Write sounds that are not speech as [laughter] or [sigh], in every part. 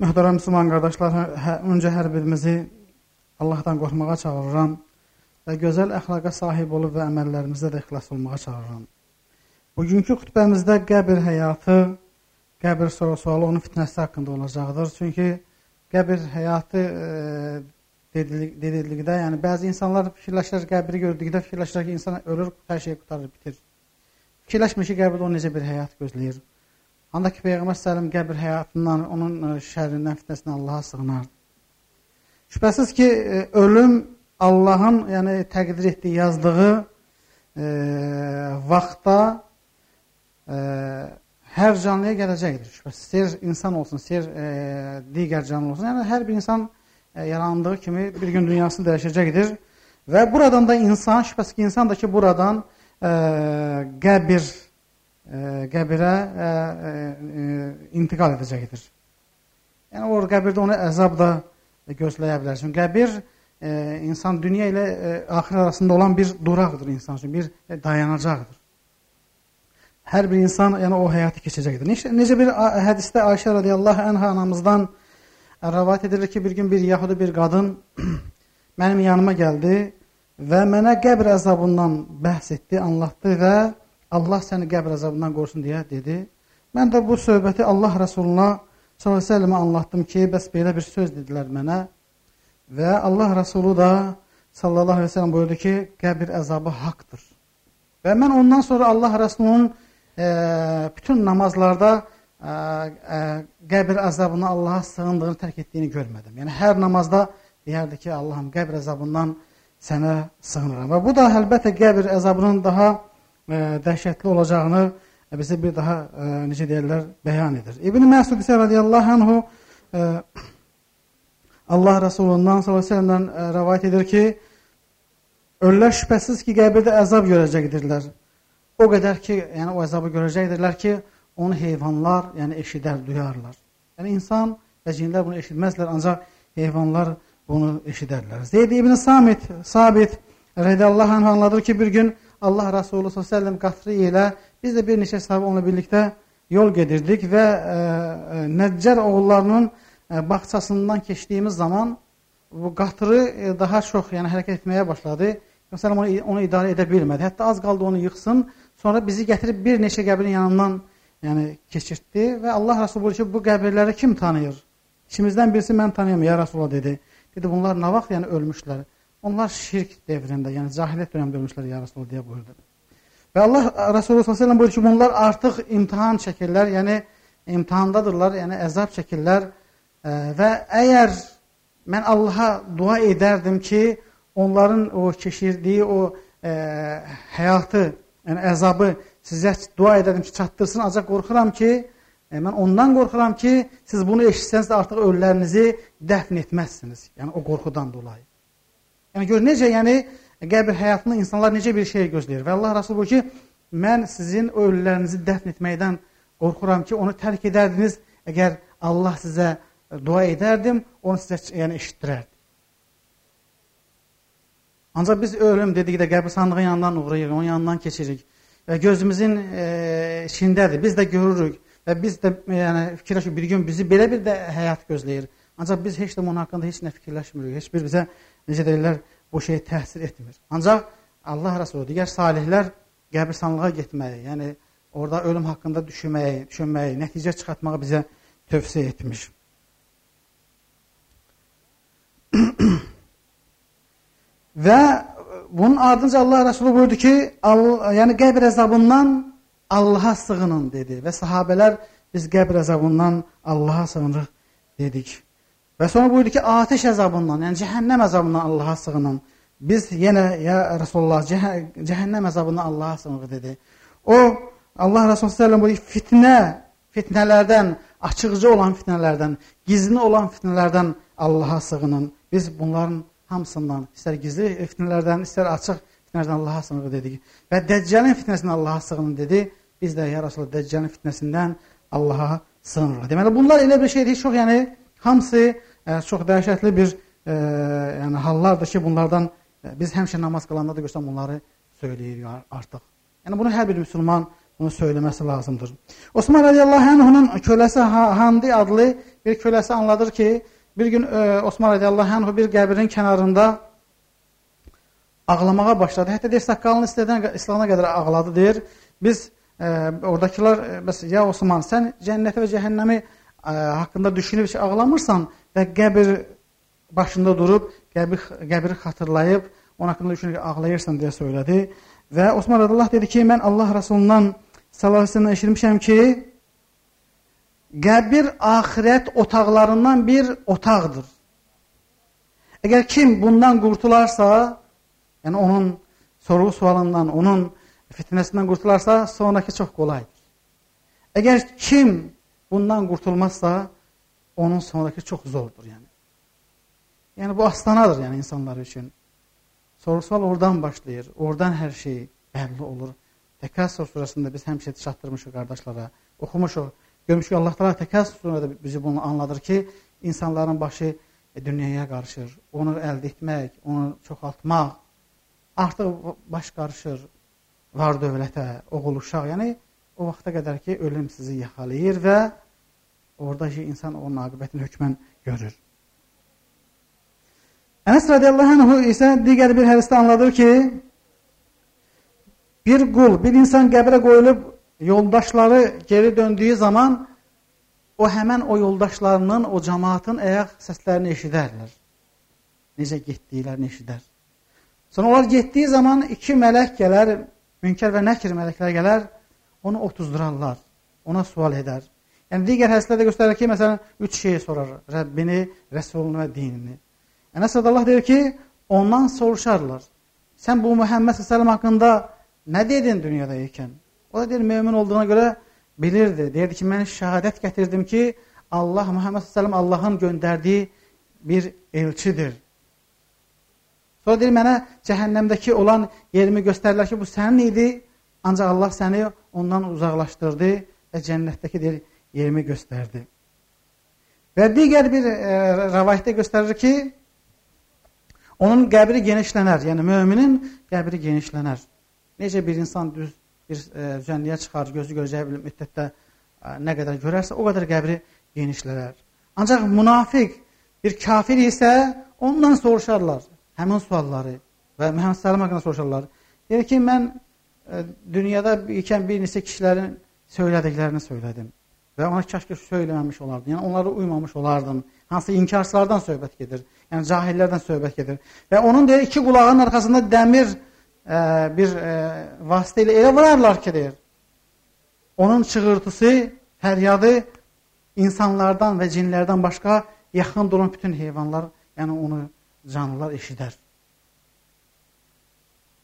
Möhtərəm müsəlman qardaşlar, hə, hə, öncə hər birimizi Allahdan qorxmağa çağırıram və gözəl əxlaqa sahib olub və əməllərimizdə də ixlas olmağa çağırıram. Bugünkü xutbəmizdə qəbir həyatı, qəbir soru-sualı onun fitnəsi haqqında olacaqdır. Çünki qəbir həyatı e, dedikdə, yəni bəzi insanlar fikirləşir, qəbri gördükdə fikirləşir ki, insan ölür, hər şey qutarır, bitir. Fikirləşmir ki, qəbirdə o necə bir həyat gözləyir. Ancaq ki, Peyğəmbər sələm qəbir həyatından, onun e, şərrindən, fitnəsindən Allaha sığınar. Şübhəsiz ki, e, ölüm Allahın yəni, təqdir etdiyi, yazdığı e, vaxtda e, hər canlıya gələcəkdir. Şübhəsiz, istəyir insan olsun, istəyir e, digər canlı olsun. Yəni, hər bir insan e, yarandığı kimi bir gün dünyası dəyişəcəkdir. Və buradan da insan, şübhəsiz ki, insan da ki, buradan e, qəbir, qəbirə e, e, intiqal edəcəkdir. Yəni, o qəbirdə onu əzab da gözləyə bilər. Çünki qəbir e, insan dünya ilə e, axir arasında olan bir duraqdır insan üçün, bir e, dayanacaqdır. Hər bir insan yəni o həyatı keçəcəkdir. Necə, necə bir hədisdə Ayşə radiyallahu anha anamızdan rəvayət edilir ki, bir gün bir yahudi bir qadın [clears throat] mənim yanıma gəldi və mənə qəbr əzabından bəhs etdi, anlatdı və Allah səni qəbr əzabından qorusun deyə dedi. Mən də bu söhbəti Allah Rəsuluna sallallahu əleyhi anlatdım ki, bəs belə bir söz dedilər mənə və Allah Rəsulu da sallallahu əleyhi və səlləm buyurdu ki, qəbr əzabı haqqdır. Və mən ondan sonra Allah Rəsulunun e, bütün namazlarda ə, ə, qəbir əzabını Allaha sığındığını tərk etdiyini görmədim. Yəni hər namazda deyərdi ki, Allahım qəbir əzabından sənə sığınıram. Və bu da əlbəttə qəbir əzabının daha dəhşətli olacağını bizə bir daha ə, necə deyirlər, bəyan edir. İbn Məsud isə radiyallahu anhu ə, Allah Rasulundan sallallahu əleyhi rivayet edir ki, ölülər şübhəsiz ki, qəbirdə əzab görəcəkdirlər. O qədər ki, yəni o əzabı görəcəkdirlər ki, onu heyvanlar, yəni eşidər, duyarlar. Yəni insan və cinlər bunu eşitməzlər, ancaq heyvanlar bunu eşidərlər. Zeyd ibn Samit, Sabit rədiyallahu anh anladır ki, bir gün Allah Resulü s.ə.v qatırı ilə biz də bir neçə sahabə onunla birlikdə yol gedirdik və ə, ə, Nəccər oğullarının ə, bağçasından keçdiyimiz zaman bu qatırı ə, daha çox yəni hərəkət etməyə başladı. Məsələn, onu, onu idarə edə bilmədi. Hətta az qaldı onu yıxsın. Sonra bizi gətirib bir neçə qəbrin yanından yəni keçirtdi və Allah Rəsulü buyurur ki, bu qəbirləri kim tanıyır? İçimizdən birisi mən tanıyam, ya Rasulullah dedi. Dedi, bunlar nə vaxt yəni ölmüşlər? Onlar şirk devrində, yəni cahiliyyət dönəmində ölmüşlər, ya Rasulullah deyə buyurdu. Və Allah Rasulü s.ə.v buyurur ki, bunlar artıq imtihan çəkirlər, yəni imtihandadırlar, yəni əzab çəkirlər ə, və əgər mən Allaha dua edərdim ki, onların o keçirdiyi o ə, həyatı, yəni əzabı sizə dua edərdim ki, çatdırsın, ancaq qorxuram ki, e, mən ondan qorxuram ki, siz bunu eşitsəniz də artıq ölülərinizi dəfn etməzsiniz. Yəni o qorxudan dolayı. Yəni gör necə, yəni qəbir həyatında insanlar necə bir şey gözləyir. Və Allah Rəsulü buyurur ki, mən sizin ölülərinizi dəfn etməkdən qorxuram ki, onu tərk edərdiniz. Əgər Allah sizə dua edərdim, onu sizə yəni eşitdirərdi. Ancaq biz ölüm dedikdə qəbirstanlığın yanından uğrayırıq, onun yanından keçirik və gözümüzün e, içindədir. Biz də görürük və biz də yəni fikirləşirik bir gün bizi belə bir də həyat gözləyir. Ancaq biz heç də onun haqqında heç nə fikirləşmirik. Heç bir bizə necə deyirlər bu şey təsir etmir. Ancaq Allah Rəsulü digər salihlər qəbirstanlığa getməyi, yəni orada ölüm haqqında düşünməyi, düşünməyi, nəticə çıxartmağı bizə tövsiyə etmiş. [clears throat] və bunun ardınca Allah Resulü buyurdu ki, Allah, yəni qəbr əzabından Allaha sığının dedi və sahabələr biz qəbr əzabından Allaha sığınırıq dedik. Və sonra buyurdu ki, ateş əzabından, yəni cəhənnəm əzabından Allaha sığının. Biz yenə ya Rasulullah cəh cəhənnəm əzabından Allaha sığınırıq dedi. O Allah Resulü sallallahu əleyhi fitnə, fitnələrdən, açıqcı olan fitnələrdən, gizli olan fitnələrdən Allaha sığının. Biz bunların hamısından, istər gizli fitnələrdən, istər açıq fitnələrdən Allaha sığınırıq dedik. Və Dəccalin fitnəsindən Allaha sığının dedi. Biz də ya Rasulullah Dəccalin fitnəsindən Allaha sığınırıq. Deməli bunlar elə bir şeydir, çox yəni hamısı ə, çox dəhşətli bir ə, yəni hallardır ki, bunlardan ə, biz həmişə namaz qılanda da görsən bunları söyləyirik artıq. Yəni bunu hər bir müsəlman bunu söyləməsi lazımdır. Osman radiyallahu anh'ın köləsi Handi adlı bir köləsi anladır ki, bir gün e, Osman radiyallahu anh bir qəbrin kənarında ağlamağa başladı. Hətta deyir, saqqalını istədən İslana qədər ağladı, deyir. Biz e, oradakılar, bəs, ya Osman, sən cənnəti və cəhənnəmi e, haqqında düşünüb ağlamırsan və qəbir başında durub, qəbir, qəbiri xatırlayıb, onun haqqında düşünüb ağlayırsan deyə söylədi. Və Osman radiyallahu dedi ki, mən Allah Rasulundan sallallahu aleyhi ve sellem eşitmişəm ki, qəbir axirət otaqlarından bir otaqdır. Əgər kim bundan qurtularsa, yəni onun sorğu sualından, onun fitnəsindən qurtularsa, sonraki çox qolaydır. Əgər kim bundan qurtulmazsa, onun sonraki çox zordur, yəni. Yəni bu astanadır, yəni insanlar üçün. Sorğu-sual oradan başlayır, oradan hər şey bəlli olur. Təkəssür surəsində biz həmişə çatdırmışıq qardaşlara, oxumuşuq. Görmüşük Allah Taala Təkəssür surəsində bizi bunu anladır ki, insanların başı e, dünyaya qarışır. Onu əldə etmək, onu çoxaltmaq artıq baş qarışır var dövlətə, oğul uşaq. Yəni o vaxta qədər ki, ölüm sizi yaxalayır və oradakı insan onun aqibətini hökmən görür. Ənəs radiyallahu anh isə digər bir hədisdə anladır ki, bir qul, bir insan qəbrə qoyulub yoldaşları geri döndüyü zaman o həmən o yoldaşlarının, o cəmaatın ayaq səslərini eşidərlər. Necə getdiklərini eşidər. Sonra onlar getdiyi zaman iki mələk gələr, münkər və nəkir mələklər gələr, onu otuzdurarlar, ona sual edər. Yəni digər hədislərdə göstərir ki, məsələn, üç şey sorar: Rəbbini, Rəsulunu və dinini. Ənəs Allah deyir ki, ondan soruşarlar. Sən bu Muhammed sallallahu haqqında nə dedin dünyada ikən? O da deyir, mömin olduğuna görə bilirdi. Deyirdi ki, mən şəhadət gətirdim ki, Allah Muhammed sallallahu Allahın göndərdiyi bir elçidir. Sonra deyir, mənə cəhənnəmdəki olan yerimi göstərirlər ki, bu sənin idi, ancaq Allah səni ondan uzaqlaşdırdı və cənnətdəki deyir, yerimi göstərdi. Və digər bir e, rəvayətdə göstərir ki, onun qəbri genişlənər, yəni möminin qəbri genişlənər. Necə bir insan düz bir e, düzənliyə çıxar, gözü görəcəyi bir müddətdə e, nə qədər görərsə, o qədər qəbri genişlənər. Ancaq münafiq bir kafir isə ondan soruşarlar həmin sualları və Məhəmməd Səlim haqqında soruşarlar. Deyir ki, mən dünyada ikən bir neçə kişilərin söylədiklərini söylədim və ona kəşke söyləməmiş olardım. Yəni onlara uymamış olardım. Hansı inkarslardan söhbət gedir. Yəni cahillərdən söhbət gedir. Və onun deyir iki qulağının arxasında dəmir e, bir e, vasitə ilə elə vurarlar ki, deyir. Onun çığırtısı, fəryadı insanlardan və cinlərdən başqa yaxın duran bütün heyvanlar, yəni onu canlılar eşidər.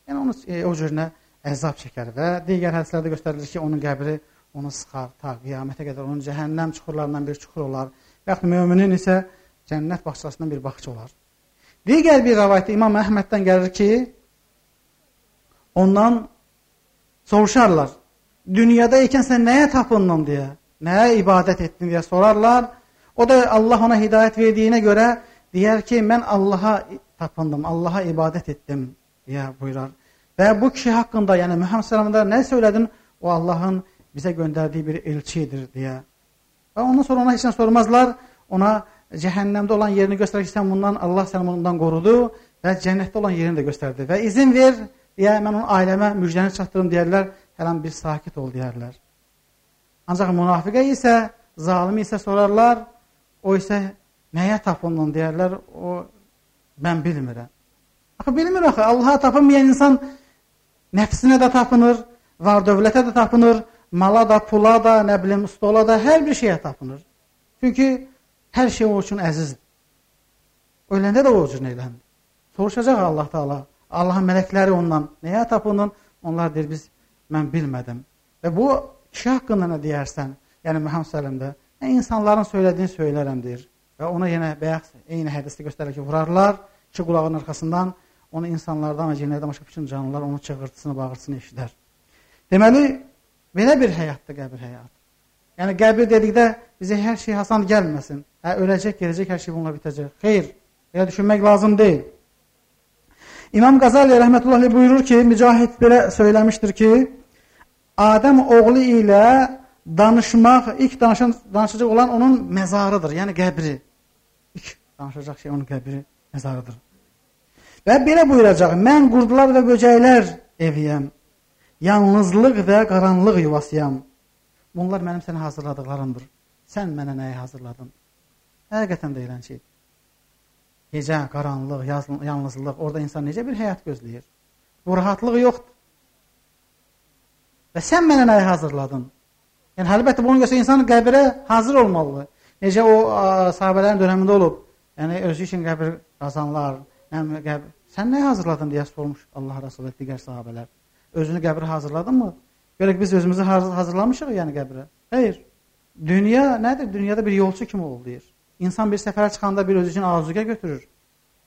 Yəni onu e, o cürünə əzab çəkər və digər hədislərdə göstərilir ki, onun qəbri onu sıxar ta qiyamətə qədər onun cəhənnəm çuxurlarından bir çuxur olar. Və yaxud müminin isə cənnət bağçasından bir bağça olar. Digər bir rivayətdə İmam Əhməddən gəlir ki, ondan soruşarlar. Dünyada ikən sən nəyə tapındın deyə, nəyə ibadət etdin deyə sorarlar. O da Allah ona hidayət verdiyinə görə deyər ki, mən Allaha tapındım, Allaha ibadət etdim deyə buyurar. Və bu kişi haqqında, yəni Muhammed sallamında nə söylədin? O Allahın bizə göndərdiyi bir elçidir deyə. Və ondan sonra ona heç nə sormazlar. Ona cəhənnəmdə olan yerini göstərir ki, sən bundan Allah səni bundan qorudu və cənnətdə olan yerini də göstərdi. Və izin ver, deyə mən onun ailəmə müjdəni çatdırım deyərlər. Hər an bir sakit ol deyərlər. Ancaq münafiqə isə, zalimi isə sorarlar. O isə Nəyə tapındın deyərlər, o mən bilmirəm. Axı bilmir axı, Allaha tapınmayan insan nəfsinə də tapınır, var dövlətə də tapınır, mala da, pula da, nə bilim, stola da, hər bir şeyə tapınır. Çünki hər şey o üçün əzizdir. Öləndə də o üçün eləndi. Soruşacaq Allah Taala, Allahın mələkləri ondan nəyə tapının? Onlar deyir biz mən bilmədim. Və bu kişi haqqında nə deyərsən? Yəni sallallahu əleyhi və insanların söylədiyini söylərəm deyir. Və ona yenə bayaq eyni hədisdə göstərir ki, vurarlar iki qulağının arxasından onu insanlardan və cinlərdən başqa bütün canlılar onun çığırtısını, bağırtısını eşidər. Deməli, belə bir həyatdır qəbir həyatı. Yəni qəbir dedikdə bizə hər şey hasan gəlməsin. Hə, öləcək, gələcək, hər şey bununla bitəcək. Xeyr, belə düşünmək lazım deyil. İmam Qazali rəhmətullahi buyurur ki, Mücahid belə söyləmişdir ki, Adəm oğlu ilə danışmaq, ilk danışan danışacaq olan onun məzarıdır, yəni qəbri. İlk danışacaq şey onun qəbri, məzarıdır. Və belə buyuracaq: Mən qurdular və böcəklər eviyəm. Yalnızlıq və qaranlıq yuvasıyam. Bunlar mənim sənə hazırladıqlarımdır. Sən mənə nəyi hazırladın? Həqiqətən də elə şey. Gecə, qaranlıq, yalnızlıq, orada insan necə bir həyat gözləyir? Bu rahatlıq yoxdur. Və sən mənə nəyi hazırladın? Yəni əlbəttə bunu göstərən insan qəbrə hazır olmalıdır. Necə o ə, sahabələrin dövründə olub. Yəni özü üçün qəbir qazanlar, yəni qəbir sən nə hazırladın deyə sormuş Allah Rəsulü digər sahabələr. Özünü qəbrə hazırladınmı? Görə ki biz özümüzü hazırlamışıq yəni qəbrə. Xeyr. Dünya nədir? Dünyada bir yolçu kimi ol deyir. İnsan bir səfərə çıxanda bir özü üçün azuqə götürür.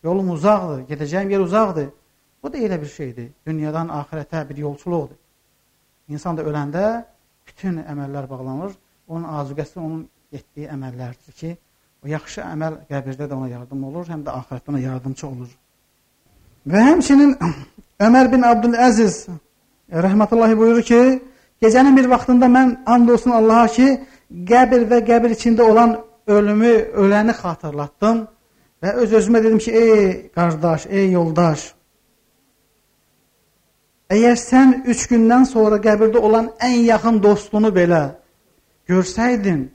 Yolum uzaqdır, gedəcəyim yer uzaqdır. Bu da elə bir şeydir. Dünyadan axirətə bir yolçuluqdur. İnsan da öləndə bütün əməllər bağlanır. Onun azuqəsi onun etdiyi əməllərdir ki, o yaxşı əməl qəbirdə də ona yardım olur, həm də axirətdə ona yardımçı olur. Və həmçinin [clears throat] Ömər bin Abdüləziz rəhmətullahi buyurur ki, gecənin bir vaxtında mən and olsun Allaha ki, qəbir və qəbir içində olan ölümü, öləni xatırlatdım və öz özümə dedim ki, ey qardaş, ey yoldaş, Əgər sən üç gündən sonra qəbirdə olan ən yaxın dostunu belə görsəydin,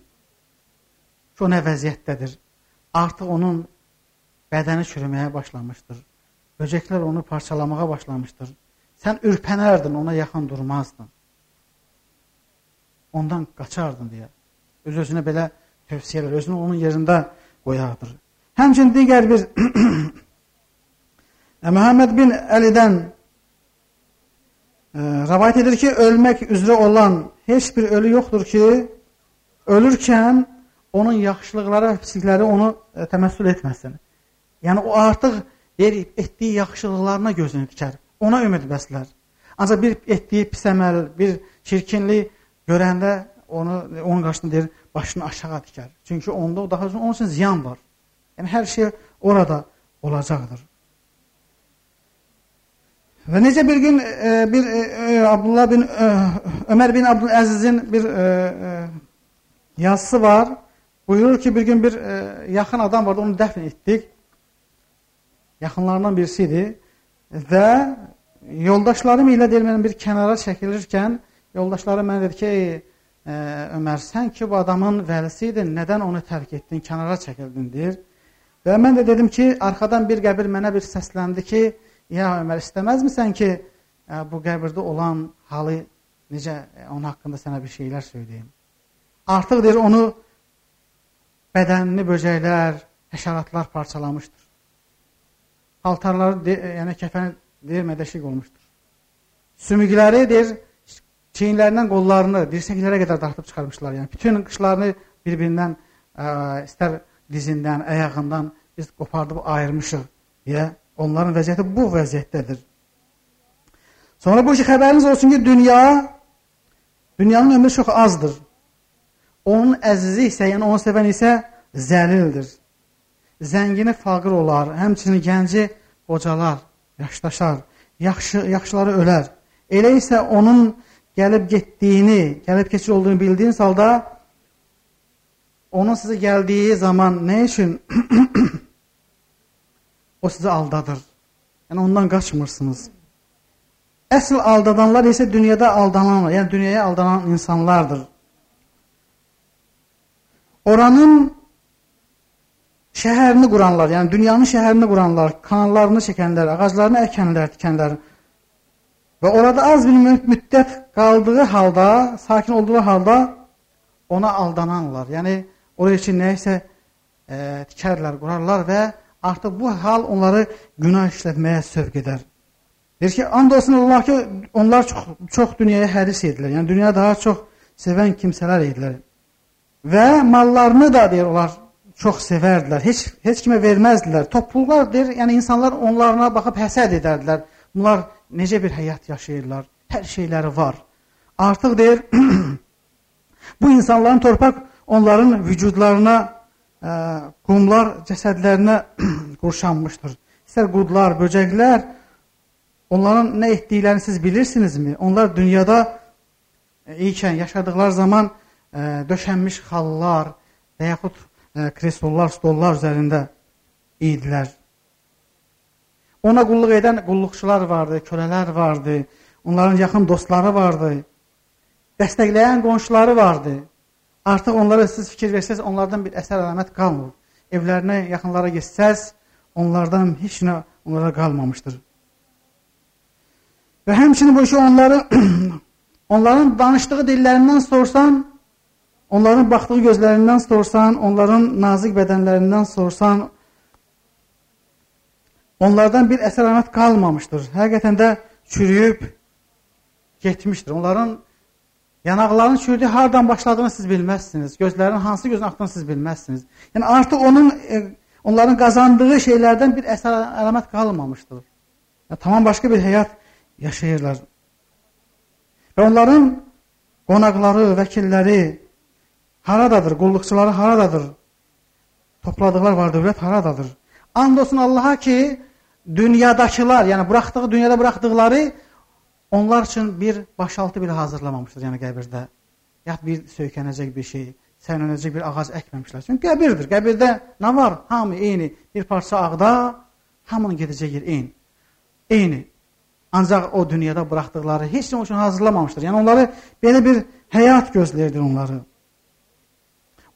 ki, o nə vəziyyətdədir? Artıq onun bədəni çürüməyə başlamışdır. Böcəklər onu parçalamağa başlamışdır. Sən ürpənərdin, ona yaxın durmazdın. Ondan qaçardın deyə. Öz-özünə belə tövsiyə edir, özünü onun yerində qoyardır. Həmçin digər bir [clears throat] Məhəmməd bin Əlidən rəvayət edir ki, ölmək üzrə olan heç bir ölü yoxdur ki, ölürkən onun yaxşılıqları və pislikləri onu ə, təməssül etməsin. Yəni o artıq deyir, etdiyi yaxşılıqlarına gözünü dikər. Ona ümid bəslər. Ancaq bir etdiyi pis əməl, bir çirkinlik görəndə onu onun qarşısında deyir, başını aşağı dikər. Çünki onda o daha onun üçün ziyan var. Yəni hər şey orada olacaqdır. Və necə bir gün e, bir e, e, Abdullah bin Ömər bin Abdüləzizin bir yazısı var. Buyurur ki, bir gün bir yaxın adam vardı, onu dəfn etdik. Yaxınlarından birisi idi. Və yoldaşlarım ilə deyil, mən bir kənara çəkilirkən, yoldaşlarım mənə dedi ki, ey Ömər, sən ki, bu adamın vəlisi idin, nədən onu tərk etdin, kənara çəkildin, deyir. Və mən də dedim ki, arxadan bir qəbir mənə bir səsləndi ki, Ya Ömər, istəməzmisən ki, ə, bu qəbirdə olan halı necə ə, onun haqqında sənə bir şeylər söyləyim. Artıq deyir onu bədənini böcəklər, həşəratlar parçalamışdır. Paltarları, de, yəni kəfəni deyir mədəşik olmuşdur. Sümükləri deyir çiyinlərindən qollarını dirsəklərə qədər dartıb çıxarmışlar. Yəni bütün qışlarını bir-birindən istər dizindən, ayağından biz qopardıb ayırmışıq deyə Onların vəziyyəti bu vəziyyətdədir. Sonra bu ki, xəbəriniz olsun ki, dünya, dünyanın ömrü çox azdır. Onun əzizi isə, yəni onu sevən isə zəlildir. Zəngini faqir olar, həmçinin gənci qocalar, yaşdaşar, yaxşı, yaxşıları ölər. Elə isə onun gəlib getdiyini, gəlib keçir olduğunu bildiyiniz halda onun sizə gəldiyi zaman nə üçün [clears throat] O sizi aldadır. Yəni ondan qaçmırsınız. Əsl aldadanlar isə dünyada aldananlar, yəni dünyaya aldanan insanlardır. Oranın şəhərini quranlar, yəni dünyanın şəhərini quranlar, kanallarını çəkənlər, ağaclarını əkənlər, tikənlər və orada az bir müddət qaldığı halda, sakin olduğu halda ona aldananlar. Yəni oraya üçün nə isə e, tikərlər, qurarlar və artıq bu hal onları günah işlətməyə sövq edər. Deyir ki, and olsun Allah ki, onlar çox, çox dünyaya həris edilər. Yəni, dünya daha çox sevən kimsələr idilər. Və mallarını da deyir, onlar çox sevərdilər. Heç, heç kimə verməzdilər. Topluluqlar deyir, yəni insanlar onlarına baxıb həsəd edərdilər. Bunlar necə bir həyat yaşayırlar? Hər şeyləri var. Artıq deyir, [clears throat] bu insanların torpaq onların vücudlarına qumlar cəsədlərinə [clears throat] qurşanmışdır. İstər qudlar, böcəklər, onların nə etdiklərini siz bilirsinizmi? Onlar dünyada ikən yaşadıkları zaman döşənmiş xallar və yaxud ə, kreslollar, stollar üzərində idilər. Ona qulluq edən qulluqçular vardı, kölələr vardı, onların yaxın dostları vardı, dəstəkləyən qonşuları vardı. Artıq onlara siz fikir versəz, onlardan bir əsər əlamət qalmır. Evlərinə, yaxınlara getsəz, onlardan heç nə onlara qalmamışdır. Və həmçinin bu işi onları [clears throat] onların danışdığı dillərindən sorsan, onların baxdığı gözlərindən sorsan, onların nazik bədənlərindən sorsan, onlardan bir əsər əlamət qalmamışdır. Həqiqətən də çürüyüb getmişdir. Onların yanaqlarının çürüdüyü hardan başladığını siz bilməzsiniz. Gözlərinin hansı gözün axdığını siz bilməzsiniz. Yəni artıq onun e, onların qazandığı şeylərdən bir əsər əlamət qalmamışdır. Yəni, tamam başqa bir həyat yaşayırlar. Və onların qonaqları, vəkilləri haradadır, qulluqçuları haradadır? Topladıqlar var dövlət haradadır? And olsun Allaha ki, dünyadakılar, yəni buraxdığı, dünyada buraxdıqları onlar üçün bir başaltı bile hazırlamamışdır, yəni qəbirdə. Ya bir söykənəcək bir şey, sənənəcək bir ağac əkməmişlər. Çünki qəbirdir. Qəbirdə nə var? Hamı eyni. Bir parça ağda, hamının gedəcək yer eyni. Eyni. Ancaq o dünyada buraxdıqları heç nə üçün hazırlamamışdır. Yəni onları belə bir həyat gözləyirdir onları.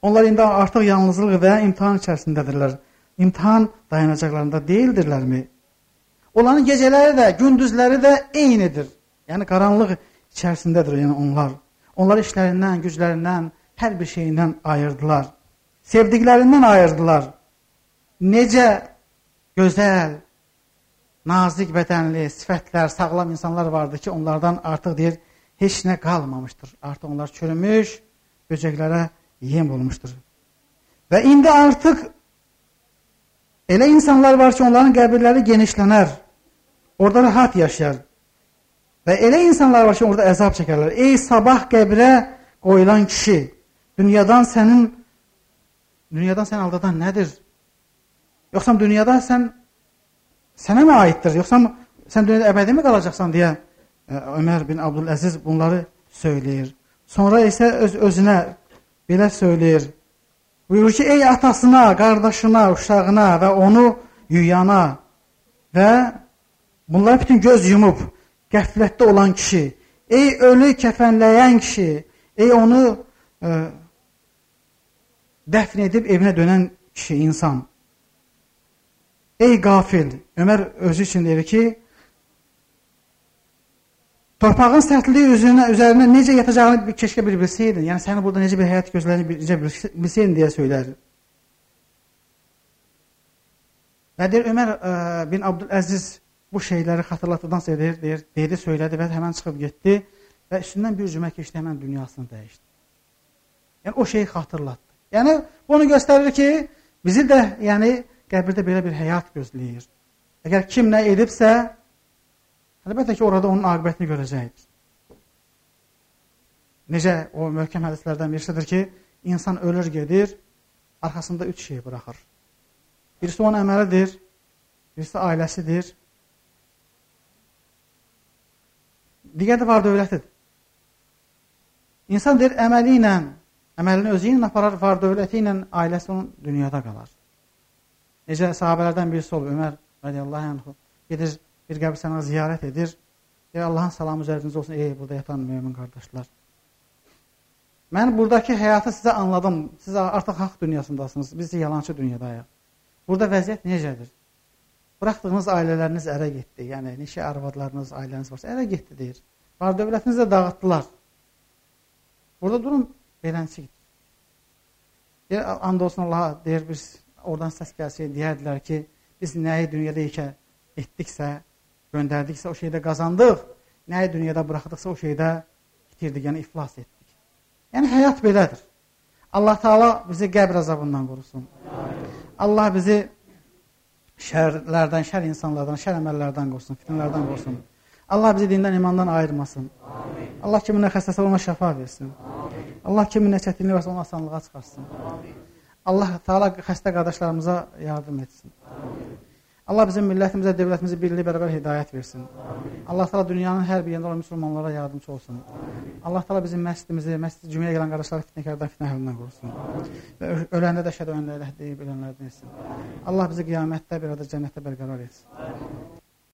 Onlar indi artıq yalnızlıq və imtahan içərisindədirlər. İmtahan dayanacaqlarında deyildirlərmi? Onların gecələri də, gündüzləri də eynidir. Yəni qaranlıq içərisindədir yəni onlar. Onlar işlərindən, güclərindən, hər bir şeyindən ayırdılar. Sevdiklərindən ayırdılar. Necə gözəl, nazik bədənli, sifətlər, sağlam insanlar vardı ki, onlardan artıq deyir, heç nə qalmamışdır. Artıq onlar çürümüş, böcəklərə yem olmuşdur. Və indi artıq elə insanlar var ki, onların qəbirləri genişlənər. Orada rahat yaşayar. Və elə insanlar var ki, orada əzab çəkərlər. Ey sabah qəbrə qoyulan kişi, dünyadan sənin dünyadan sən aldadan nədir? Yoxsa dünyada sən sənə mi aiddir? Yoxsa sən dünyada əbədi mi qalacaqsan deyə e, Ömər bin Abdüləziz bunları söyləyir. Sonra isə öz özünə belə söyləyir. Buyurur ki, ey atasına, qardaşına, uşağına və onu yuyana və bunlar bütün göz yumub qəflətdə olan kişi, ey ölü kəfənləyən kişi, ey onu ə, e, dəfn edib evinə dönən kişi, insan. Ey qafil, Ömər özü üçün deyir ki, torpağın sərtliyi üzərinə, üzərinə necə yatacağını keşkə bir bilsəydin, yəni səni burada necə bir həyat gözləyini necə bilsəydin deyə söylər. Və deyir, Ömər ə, e, bin Abdüləziz bu şeyləri xatırlatdıqdan sonra deyir, deyir, dedi, söylədi və həmən çıxıb getdi və üstündən bir cümə keçdi, həmən dünyasını dəyişdi. Yəni o şeyi xatırlatdı. Yəni bunu göstərir ki, bizi də yəni qəbirdə belə bir həyat gözləyir. Əgər kim nə edibsə, əlbəttə ki, orada onun aqibətini görəcəkdir. Necə o möhkəm hədislərdən birisidir ki, insan ölür gedir, arxasında üç şey buraxır. Birisi onun əməlidir, birisi ailəsidir, digər də var dövlətidir. İnsan deyir, əməli ilə, əməlini özü ilə aparar, var dövləti ilə ailəsi onun dünyada qalar. Necə sahabələrdən birisi olub, Ömər radiyallahu anh, gedir, bir qəbirstana ziyarət edir, deyir, Allahın salamı üzərinizə olsun, ey, burada yatan mümin qardaşlar. Mən buradakı həyatı sizə anladım, siz artıq haqq dünyasındasınız, biz də yalancı dünyadayıq. Burada vəziyyət necədir? Buraxdığınız ailələriniz ərə getdi. Yəni neçə arvadlarınız, ailəniz varsa ərə getdi deyir. Var dövlətinizi də dağıtdılar. Burada durum beləncikdir. Deyir, and olsun Allaha, deyir, biz oradan səs gəlsin, deyərdilər ki, biz nəyi dünyada ikə etdiksə, göndərdiksə, o şeydə qazandıq, nəyi dünyada buraxdıqsa, o şeydə itirdik, yəni iflas etdik. Yəni, həyat belədir. Allah Taala bizi qəbr azabından qorusun. Allah bizi şərlərdən, şər insanlardan, şər əməllərdən qorusun, fitnələrdən qorusun. Allah bizi dindən, imandan ayırmasın. Amin. Allah kiminə xəstəsə ona şəfa versin. Amin. Allah kiminə çətinlik varsa ona asanlığa çıxarsın. Amin. Allah Taala xəstə qardaşlarımıza yardım etsin. Amin. Allah bizim millətimizə, dövlətimizə birlik bərabər hidayət versin. Allah təala dünyanın hər bir yerində olan müsəlmanlara yardımcı olsun. Allah təala bizim məscidimizi, məscid cüməyə gələn qardaşları fitnəkardan, fitnə əhlindən qorusun. Və öləndə də şəhadət deyib ölənlərdən etsin. Allah bizi qiyamətdə bir arada cənnətdə bərqərar etsin.